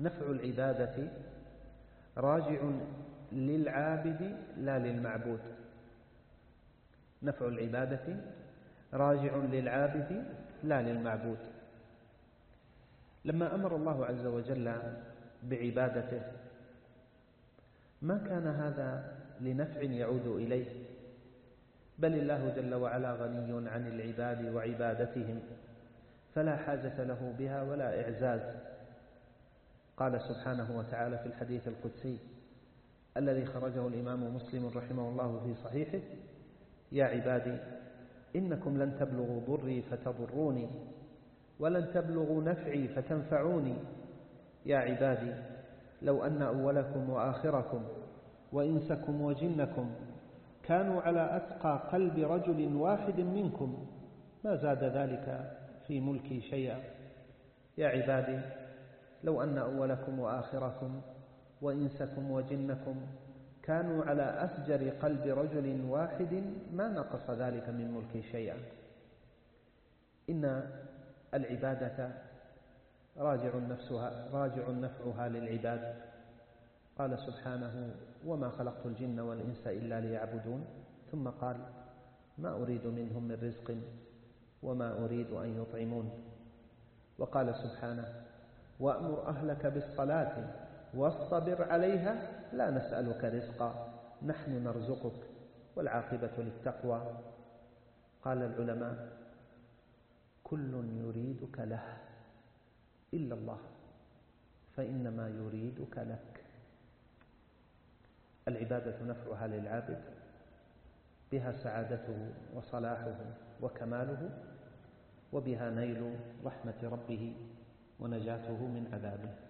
نفع العبادة راجع للعابد لا للمعبود. نفع العبادة راجع للعابد لا للمعبود. لما أمر الله عز وجل بعبادته ما كان هذا لنفع يعود إليه؟ بل الله جل وعلا غني عن العباد وعبادتهم فلا حاجة له بها ولا إعزاز. قال سبحانه وتعالى في الحديث القدسي الذي خرجه الإمام مسلم رحمه الله في صحيحه يا عبادي إنكم لن تبلغوا ضري فتضروني ولن تبلغوا نفعي فتنفعوني. يا عبادي لو أن أولكم وآخركم وإنسكم وجنكم كانوا على أتقى قلب رجل واحد منكم ما زاد ذلك في ملكي شيئا. يا عبادي لو أن أولكم وآخركم وإنسكم وجنكم كانوا على أفجر قلب رجل واحد ما نقص ذلك من ملكي شيئا. إن العبادة راجع نفسها راجع نفعها للعباد. قال سبحانه وما خلقت الجن والإنس إلا ليعبدون. ثم قال ما أريد منهم من رزق وما أريد أن يطعمون. وقال سبحانه وأمر أهلك بالصلاة واصطبر عليها لا نسألك رزقا نحن نرزقك والعاقبة للتقوى. قال العلماء كل يريدك له إلا الله فإنما يريدك لك. العبادة نفعها للعابد بها سعادته وصلاحه وكماله وبها نيل رحمة ربه. ونجاته من عذابه